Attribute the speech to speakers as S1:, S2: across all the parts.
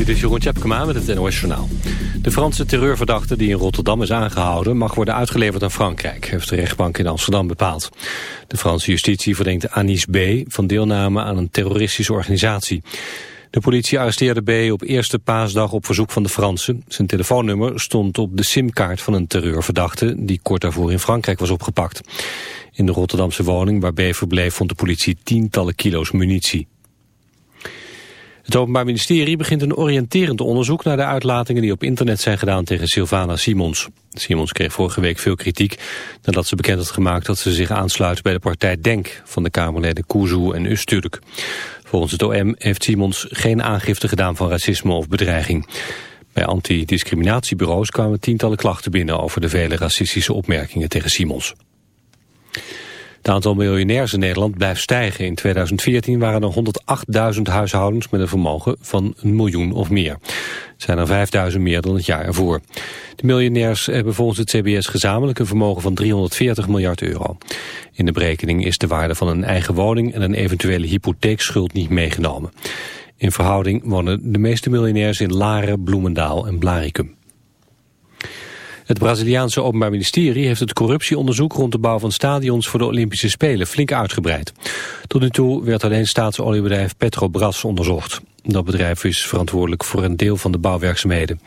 S1: Dit is Jeroen Tjepkema met het NOS Journaal. De Franse terreurverdachte die in Rotterdam is aangehouden... mag worden uitgeleverd aan Frankrijk, heeft de rechtbank in Amsterdam bepaald. De Franse justitie verdenkt Anis B. van deelname aan een terroristische organisatie. De politie arresteerde B. op eerste paasdag op verzoek van de Fransen. Zijn telefoonnummer stond op de simkaart van een terreurverdachte... die kort daarvoor in Frankrijk was opgepakt. In de Rotterdamse woning waar B. verbleef vond de politie tientallen kilo's munitie. Het Openbaar Ministerie begint een oriënterend onderzoek naar de uitlatingen die op internet zijn gedaan tegen Sylvana Simons. Simons kreeg vorige week veel kritiek nadat ze bekend had gemaakt dat ze zich aansluit bij de partij DENK van de Kamerleden Kuzu en Usturk. Volgens het OM heeft Simons geen aangifte gedaan van racisme of bedreiging. Bij antidiscriminatiebureaus kwamen tientallen klachten binnen over de vele racistische opmerkingen tegen Simons. Het aantal miljonairs in Nederland blijft stijgen. In 2014 waren er 108.000 huishoudens met een vermogen van een miljoen of meer. Het zijn er 5.000 meer dan het jaar ervoor. De miljonairs hebben volgens het CBS gezamenlijk een vermogen van 340 miljard euro. In de berekening is de waarde van een eigen woning en een eventuele hypotheekschuld niet meegenomen. In verhouding wonen de meeste miljonairs in Laren, Bloemendaal en Blaricum. Het Braziliaanse Openbaar Ministerie heeft het corruptieonderzoek rond de bouw van stadions voor de Olympische Spelen flink uitgebreid. Tot nu toe werd alleen staatsoliebedrijf Petrobras onderzocht. Dat bedrijf is verantwoordelijk voor een deel van de bouwwerkzaamheden.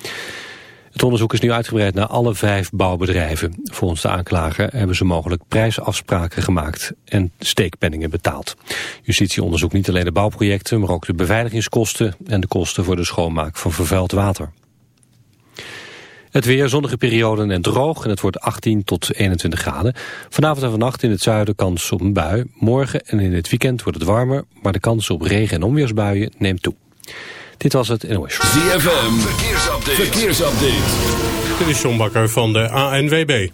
S1: Het onderzoek is nu uitgebreid naar alle vijf bouwbedrijven. Volgens de aanklager hebben ze mogelijk prijsafspraken gemaakt en steekpenningen betaald. Justitie onderzoekt niet alleen de bouwprojecten, maar ook de beveiligingskosten en de kosten voor de schoonmaak van vervuild water. Het weer, zonnige perioden en droog en het wordt 18 tot 21 graden. Vanavond en vannacht in het zuiden kans op een bui. Morgen en in het weekend wordt het warmer, maar de kans op regen- en onweersbuien neemt toe. Dit was het NOS.
S2: ZFM, verkeersupdate. verkeersupdate.
S3: Dit is John Bakker van de ANWB.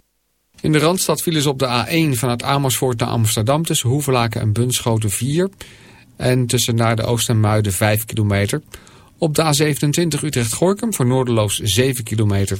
S4: In de Randstad vielen ze op de A1 vanuit Amersfoort naar Amsterdam... tussen Hoevelaken en Bunschoten 4... en tussen naar de Oost en Muiden 5 kilometer... Op de A27 Utrecht-Gorkum voor Noorderloos 7 kilometer.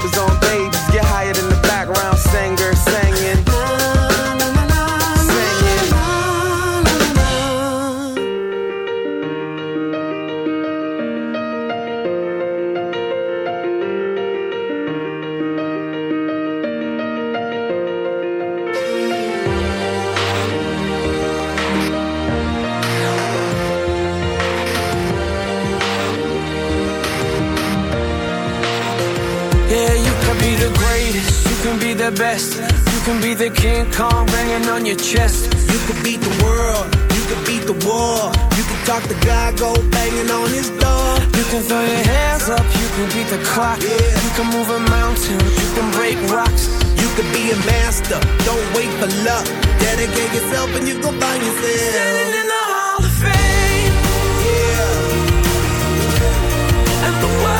S5: diapers on
S6: can be the King Kong banging on your chest.
S7: You could beat the world, you could beat the war. You could talk to God, go banging on his door.
S6: You can throw your hands up, you can beat the clock. Yeah. You can move a mountain, you can break rocks.
S7: You could be a master, don't wait for luck. Dedicate yourself and you go find yourself.
S6: Standing in the Hall of Fame,
S7: Yeah,
S6: and the world's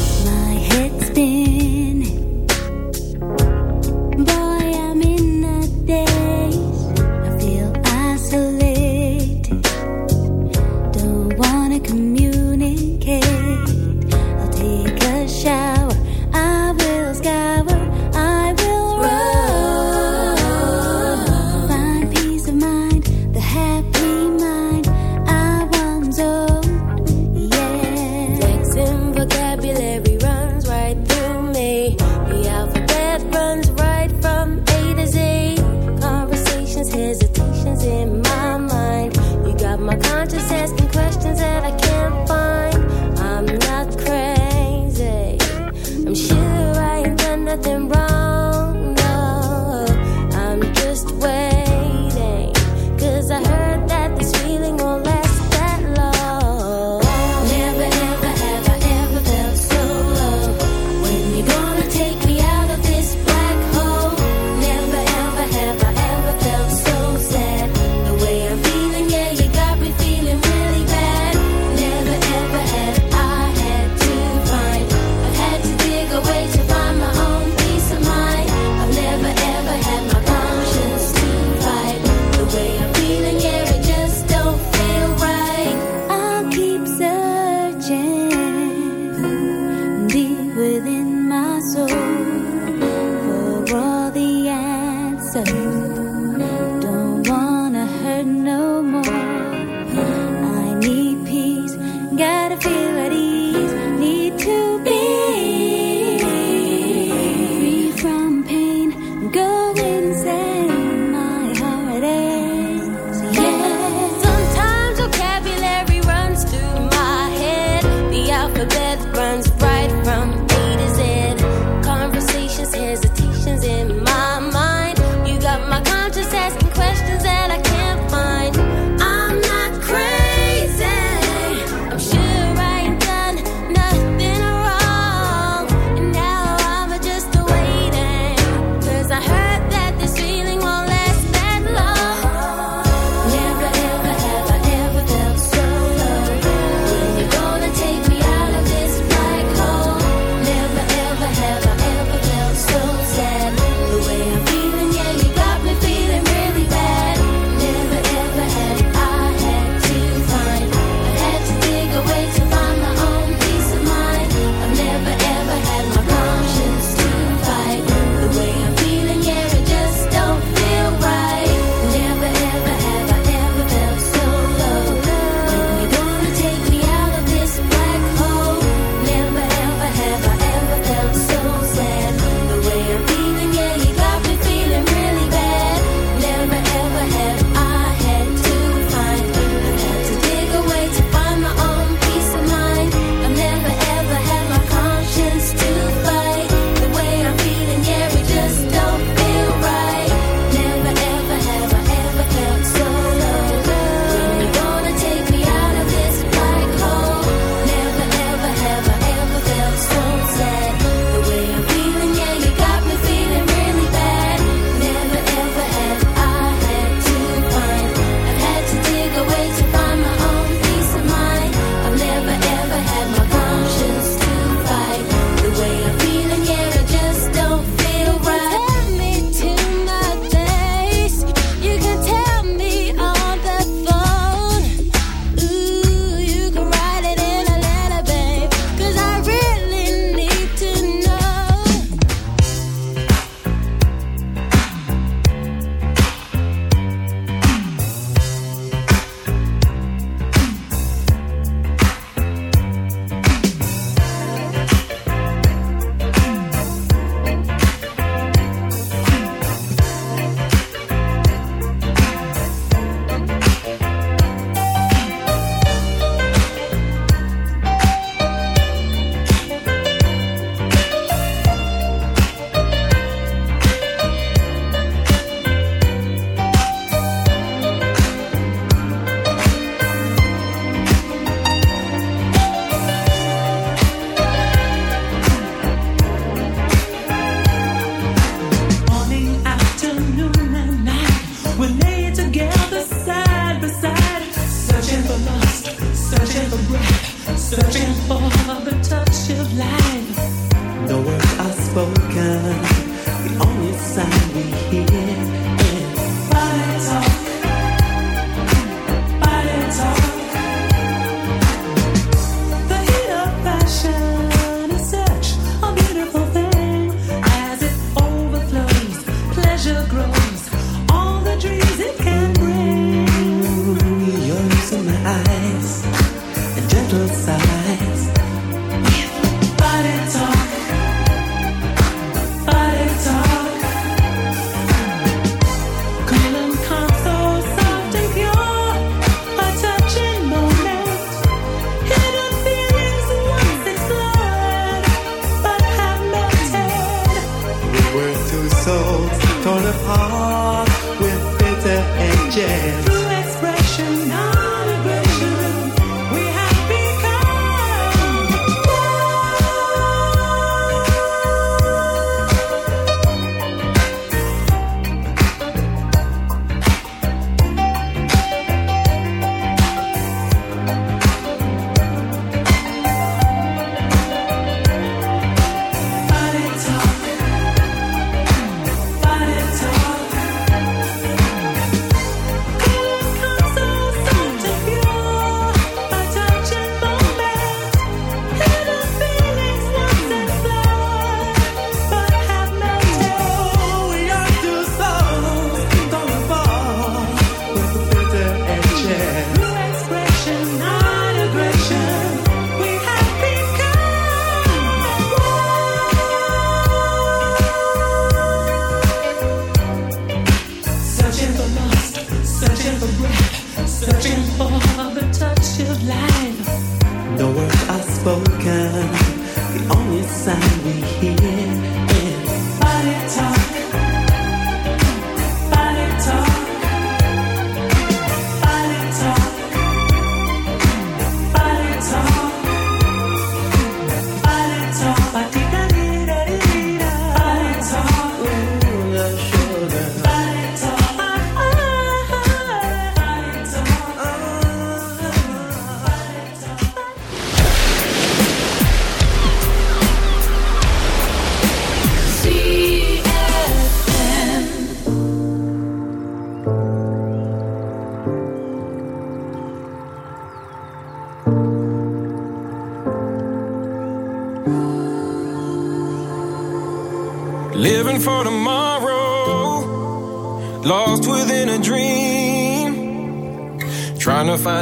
S8: Nothing wrong.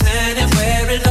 S9: Pretending we're in love,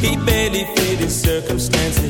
S10: He barely fit his circumstances.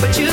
S6: but you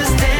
S6: just dance.